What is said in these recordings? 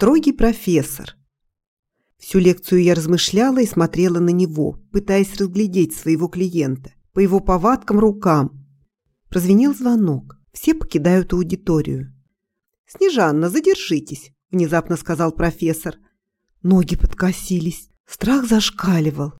Строгий профессор. Всю лекцию я размышляла и смотрела на него, пытаясь разглядеть своего клиента по его повадкам рукам. Прозвенел звонок. Все покидают аудиторию. «Снежанна, задержитесь», – внезапно сказал профессор. Ноги подкосились. Страх зашкаливал.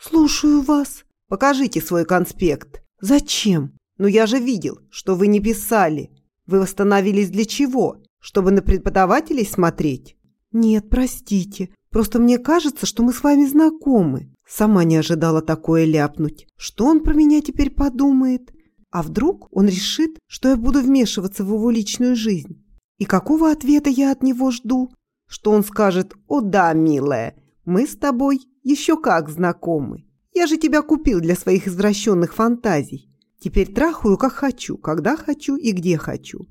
«Слушаю вас. Покажите свой конспект». «Зачем?» «Ну я же видел, что вы не писали. Вы восстановились для чего? Чтобы на преподавателей смотреть? Нет, простите. Просто мне кажется, что мы с вами знакомы. Сама не ожидала такое ляпнуть. Что он про меня теперь подумает? А вдруг он решит, что я буду вмешиваться в его личную жизнь? И какого ответа я от него жду? Что он скажет «О да, милая, мы с тобой еще как знакомы. Я же тебя купил для своих извращенных фантазий. Теперь трахаю, как хочу, когда хочу и где хочу.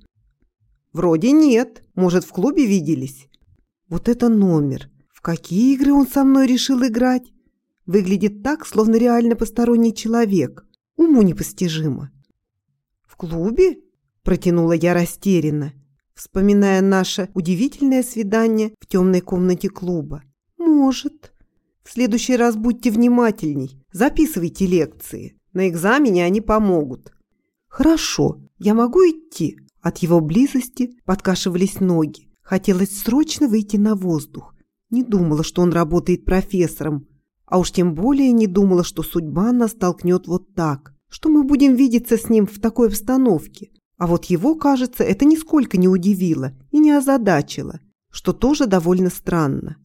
Вроде нет. Может, в клубе виделись? Вот это номер. В какие игры он со мной решил играть? Выглядит так, словно реально посторонний человек. Уму непостижимо. В клубе? Протянула я растерянно, вспоминая наше удивительное свидание в темной комнате клуба. Может. В следующий раз будьте внимательней. Записывайте лекции. На экзамене они помогут. Хорошо, я могу идти? От его близости подкашивались ноги. Хотелось срочно выйти на воздух. Не думала, что он работает профессором. А уж тем более не думала, что судьба нас столкнет вот так. Что мы будем видеться с ним в такой обстановке. А вот его, кажется, это нисколько не удивило и не озадачило, что тоже довольно странно.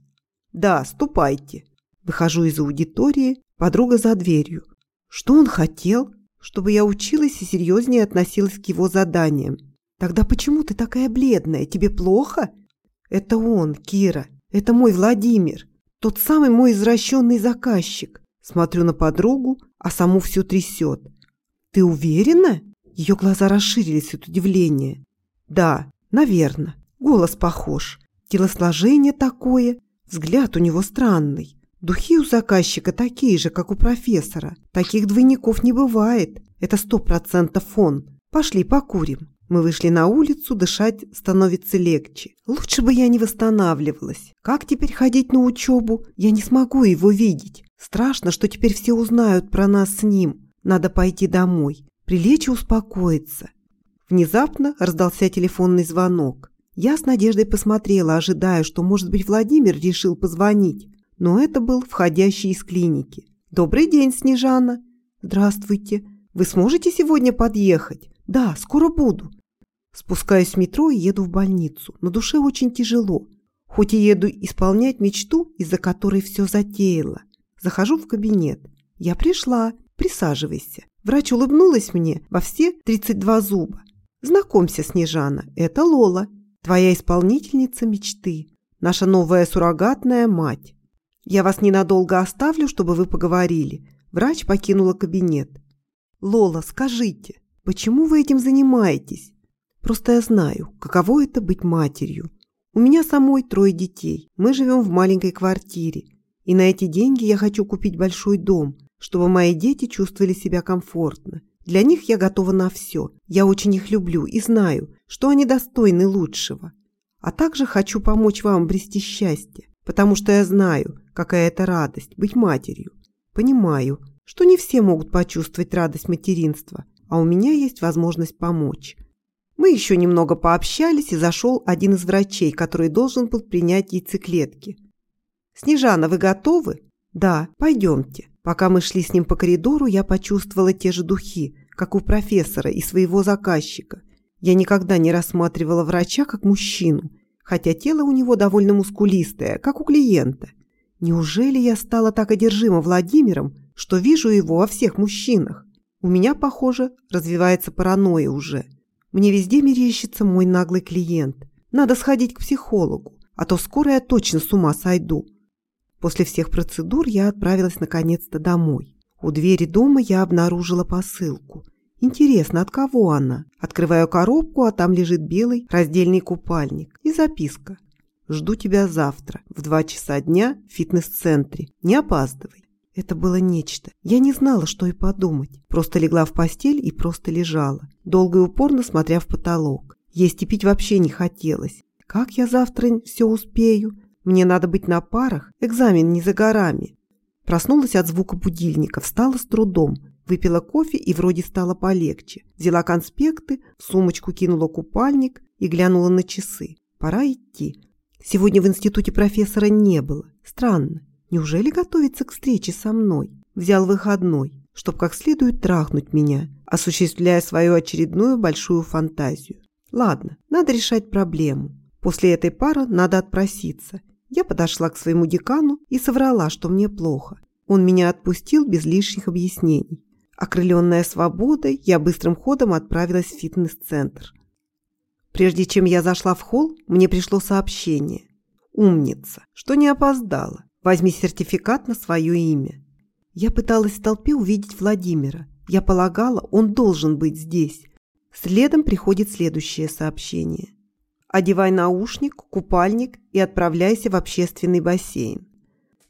«Да, ступайте». Выхожу из аудитории, подруга за дверью. Что он хотел? Чтобы я училась и серьезнее относилась к его заданиям. Тогда почему ты такая бледная? Тебе плохо? Это он, Кира. Это мой Владимир. Тот самый мой извращенный заказчик. Смотрю на подругу, а саму все трясет. Ты уверена? Ее глаза расширились от удивления. Да, наверное. Голос похож. Телосложение такое. Взгляд у него странный. Духи у заказчика такие же, как у профессора. Таких двойников не бывает. Это сто процентов он. Пошли покурим. Мы вышли на улицу, дышать становится легче. Лучше бы я не восстанавливалась. Как теперь ходить на учебу? Я не смогу его видеть. Страшно, что теперь все узнают про нас с ним. Надо пойти домой. Прилечь и успокоиться. Внезапно раздался телефонный звонок. Я с надеждой посмотрела, ожидая, что, может быть, Владимир решил позвонить но это был входящий из клиники. «Добрый день, Снежана!» «Здравствуйте! Вы сможете сегодня подъехать?» «Да, скоро буду!» Спускаюсь в метро и еду в больницу. На душе очень тяжело. Хоть и еду исполнять мечту, из-за которой все затеяло. Захожу в кабинет. «Я пришла. Присаживайся». Врач улыбнулась мне во все 32 зуба. «Знакомься, Снежана, это Лола, твоя исполнительница мечты, наша новая суррогатная мать. «Я вас ненадолго оставлю, чтобы вы поговорили». Врач покинула кабинет. «Лола, скажите, почему вы этим занимаетесь?» «Просто я знаю, каково это быть матерью. У меня самой трое детей. Мы живем в маленькой квартире. И на эти деньги я хочу купить большой дом, чтобы мои дети чувствовали себя комфортно. Для них я готова на все. Я очень их люблю и знаю, что они достойны лучшего. А также хочу помочь вам обрести счастье, потому что я знаю, какая это радость быть матерью. Понимаю, что не все могут почувствовать радость материнства, а у меня есть возможность помочь. Мы еще немного пообщались, и зашел один из врачей, который должен был принять яйцеклетки. «Снежана, вы готовы?» «Да, пойдемте». Пока мы шли с ним по коридору, я почувствовала те же духи, как у профессора и своего заказчика. Я никогда не рассматривала врача как мужчину, хотя тело у него довольно мускулистое, как у клиента – Неужели я стала так одержима Владимиром, что вижу его во всех мужчинах? У меня, похоже, развивается паранойя уже. Мне везде мерещится мой наглый клиент. Надо сходить к психологу, а то скоро я точно с ума сойду. После всех процедур я отправилась наконец-то домой. У двери дома я обнаружила посылку. Интересно, от кого она? Открываю коробку, а там лежит белый раздельный купальник и записка. Жду тебя завтра в два часа дня в фитнес-центре. Не опаздывай. Это было нечто. Я не знала, что и подумать. Просто легла в постель и просто лежала, долго и упорно смотря в потолок. Есть и пить вообще не хотелось. Как я завтра все успею? Мне надо быть на парах, экзамен не за горами. Проснулась от звука будильника, встала с трудом, выпила кофе и вроде стало полегче. Взяла конспекты, в сумочку кинула купальник и глянула на часы. Пора идти. Сегодня в институте профессора не было. Странно. Неужели готовится к встрече со мной? Взял выходной, чтоб как следует трахнуть меня, осуществляя свою очередную большую фантазию. Ладно, надо решать проблему. После этой пары надо отпроситься. Я подошла к своему декану и соврала, что мне плохо. Он меня отпустил без лишних объяснений. Окрыленная свободой, я быстрым ходом отправилась в фитнес-центр. Прежде чем я зашла в холл, мне пришло сообщение. «Умница, что не опоздала. Возьми сертификат на свое имя». Я пыталась в толпе увидеть Владимира. Я полагала, он должен быть здесь. Следом приходит следующее сообщение. «Одевай наушник, купальник и отправляйся в общественный бассейн».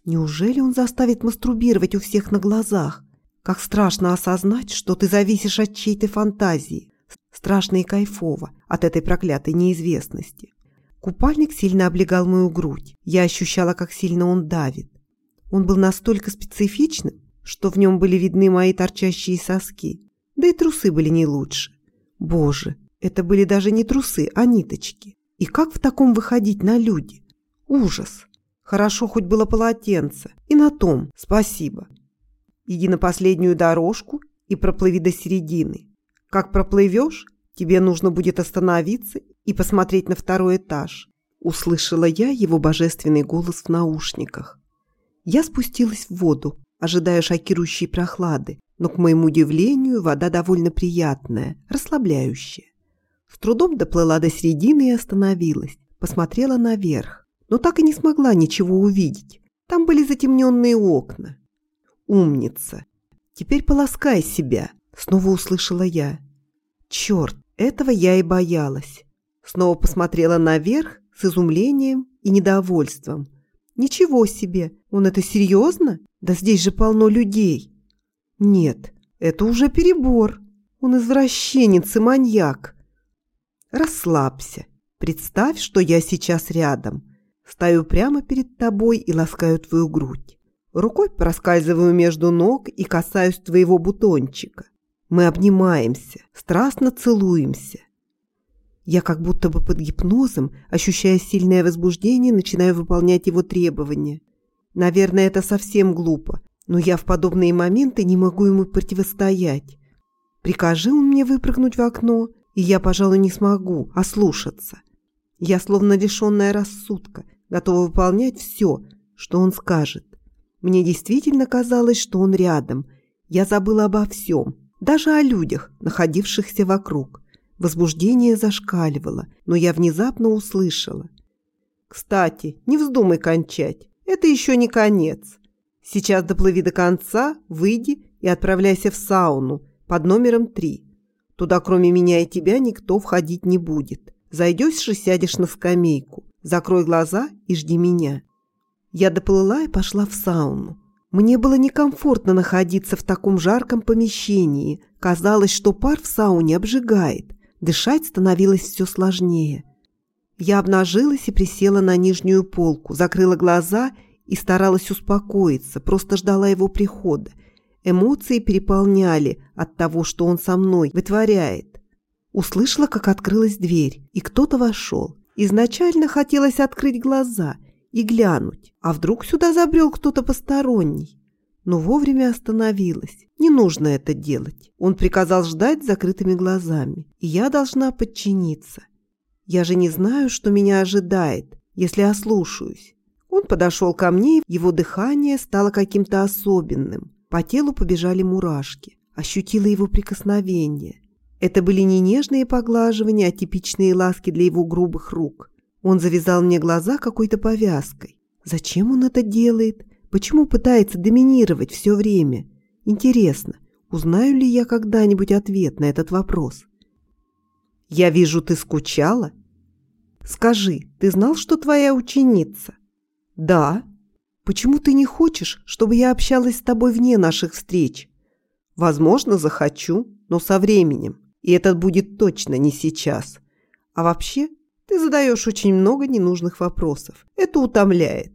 Неужели он заставит мастурбировать у всех на глазах? Как страшно осознать, что ты зависишь от чьей-то фантазии. Страшно и кайфово от этой проклятой неизвестности. Купальник сильно облегал мою грудь. Я ощущала, как сильно он давит. Он был настолько специфичным, что в нем были видны мои торчащие соски. Да и трусы были не лучше. Боже, это были даже не трусы, а ниточки. И как в таком выходить на люди? Ужас. Хорошо хоть было полотенце. И на том спасибо. Иди на последнюю дорожку и проплыви до середины. Как проплывешь, тебе нужно будет остановиться и посмотреть на второй этаж. Услышала я его божественный голос в наушниках. Я спустилась в воду, ожидая шокирующей прохлады, но, к моему удивлению, вода довольно приятная, расслабляющая. С трудом доплыла до середины и остановилась, посмотрела наверх, но так и не смогла ничего увидеть. Там были затемненные окна. Умница. Теперь полоскай себя, снова услышала я. Черт, этого я и боялась. Снова посмотрела наверх с изумлением и недовольством. Ничего себе, он это серьезно? Да здесь же полно людей. Нет, это уже перебор. Он извращенец и маньяк. Расслабься. Представь, что я сейчас рядом. Стою прямо перед тобой и ласкаю твою грудь. Рукой проскальзываю между ног и касаюсь твоего бутончика. Мы обнимаемся, страстно целуемся. Я как будто бы под гипнозом, ощущая сильное возбуждение, начинаю выполнять его требования. Наверное, это совсем глупо, но я в подобные моменты не могу ему противостоять. Прикажи он мне выпрыгнуть в окно, и я, пожалуй, не смогу ослушаться. Я словно лишенная рассудка, готова выполнять все, что он скажет. Мне действительно казалось, что он рядом. Я забыла обо всем, даже о людях, находившихся вокруг. Возбуждение зашкаливало, но я внезапно услышала. «Кстати, не вздумай кончать. Это еще не конец. Сейчас доплыви до конца, выйди и отправляйся в сауну под номером три. Туда кроме меня и тебя никто входить не будет. Зайдешь и сядешь на скамейку. Закрой глаза и жди меня». Я доплыла и пошла в сауну. Мне было некомфортно находиться в таком жарком помещении. Казалось, что пар в сауне обжигает. Дышать становилось все сложнее. Я обнажилась и присела на нижнюю полку, закрыла глаза и старалась успокоиться, просто ждала его прихода. Эмоции переполняли от того, что он со мной вытворяет. Услышала, как открылась дверь, и кто-то вошел. Изначально хотелось открыть глаза и глянуть, а вдруг сюда забрел кто-то посторонний. Но вовремя остановилась. Не нужно это делать. Он приказал ждать с закрытыми глазами, и я должна подчиниться. Я же не знаю, что меня ожидает, если ослушаюсь. Он подошел ко мне, его дыхание стало каким-то особенным. По телу побежали мурашки. Ощутила его прикосновение. Это были не нежные поглаживания, а типичные ласки для его грубых рук. Он завязал мне глаза какой-то повязкой. Зачем он это делает? Почему пытается доминировать все время? Интересно, узнаю ли я когда-нибудь ответ на этот вопрос? «Я вижу, ты скучала?» «Скажи, ты знал, что твоя ученица?» «Да». «Почему ты не хочешь, чтобы я общалась с тобой вне наших встреч?» «Возможно, захочу, но со временем, и это будет точно не сейчас. А вообще, Ты задаешь очень много ненужных вопросов. Это утомляет.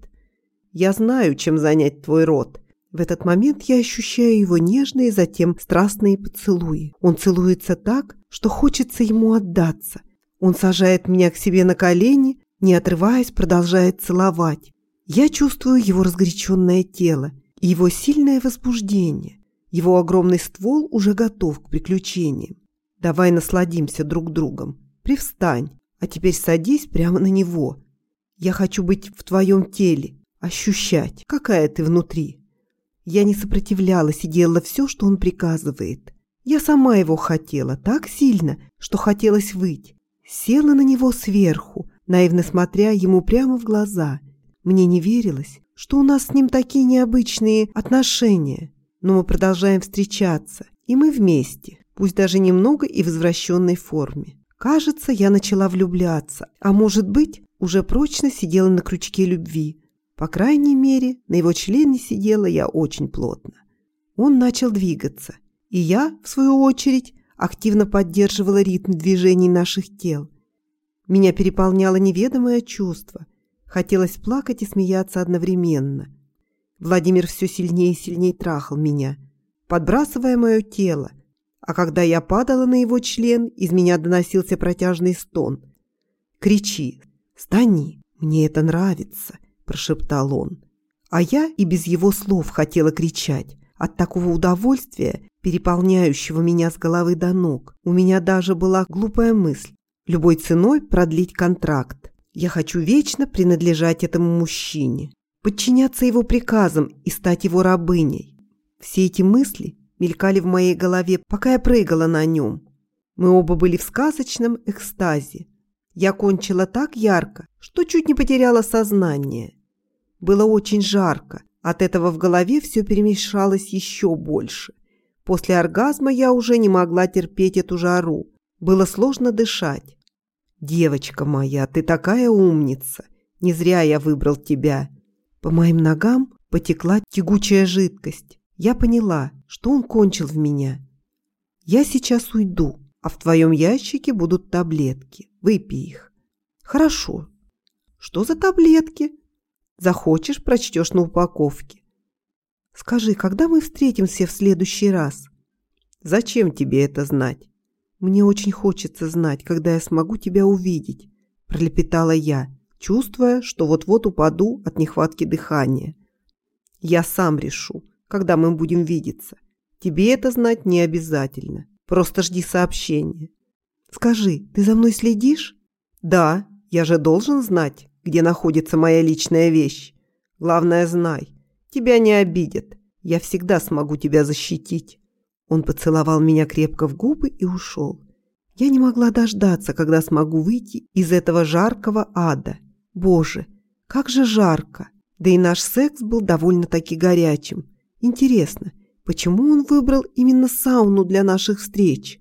Я знаю, чем занять твой рот. В этот момент я ощущаю его нежные, затем страстные поцелуи. Он целуется так, что хочется ему отдаться. Он сажает меня к себе на колени, не отрываясь, продолжает целовать. Я чувствую его разгоряченное тело и его сильное возбуждение. Его огромный ствол уже готов к приключениям. Давай насладимся друг другом. Привстань, а теперь садись прямо на него. Я хочу быть в твоем теле, ощущать, какая ты внутри. Я не сопротивлялась и делала все, что он приказывает. Я сама его хотела так сильно, что хотелось выть. Села на него сверху, наивно смотря ему прямо в глаза. Мне не верилось, что у нас с ним такие необычные отношения. Но мы продолжаем встречаться, и мы вместе, пусть даже немного и в извращенной форме. Кажется, я начала влюбляться, а может быть, уже прочно сидела на крючке любви, по крайней мере, на его члене сидела я очень плотно. Он начал двигаться, и я, в свою очередь, активно поддерживала ритм движений наших тел. Меня переполняло неведомое чувство. Хотелось плакать и смеяться одновременно. Владимир все сильнее и сильнее трахал меня, подбрасывая мое тело, а когда я падала на его член, из меня доносился протяжный стон. «Кричи! Стани! Мне это нравится!» Прошептал он. А я и без его слов хотела кричать. От такого удовольствия, переполняющего меня с головы до ног, у меня даже была глупая мысль. Любой ценой продлить контракт. Я хочу вечно принадлежать этому мужчине. Подчиняться его приказам и стать его рабыней. Все эти мысли мелькали в моей голове, пока я прыгала на нем. Мы оба были в сказочном экстазе. Я кончила так ярко, что чуть не потеряла сознание. Было очень жарко. От этого в голове все перемешалось еще больше. После оргазма я уже не могла терпеть эту жару. Было сложно дышать. «Девочка моя, ты такая умница! Не зря я выбрал тебя!» По моим ногам потекла тягучая жидкость. Я поняла, что он кончил в меня. «Я сейчас уйду, а в твоем ящике будут таблетки. Выпей их». «Хорошо». «Что за таблетки?» Захочешь, прочтешь на упаковке. Скажи, когда мы встретимся в следующий раз? Зачем тебе это знать? Мне очень хочется знать, когда я смогу тебя увидеть, пролепетала я, чувствуя, что вот-вот упаду от нехватки дыхания. Я сам решу, когда мы будем видеться. Тебе это знать не обязательно. Просто жди сообщения. Скажи, ты за мной следишь? Да, я же должен знать где находится моя личная вещь. Главное, знай, тебя не обидят. Я всегда смогу тебя защитить». Он поцеловал меня крепко в губы и ушел. Я не могла дождаться, когда смогу выйти из этого жаркого ада. Боже, как же жарко! Да и наш секс был довольно-таки горячим. Интересно, почему он выбрал именно сауну для наших встреч?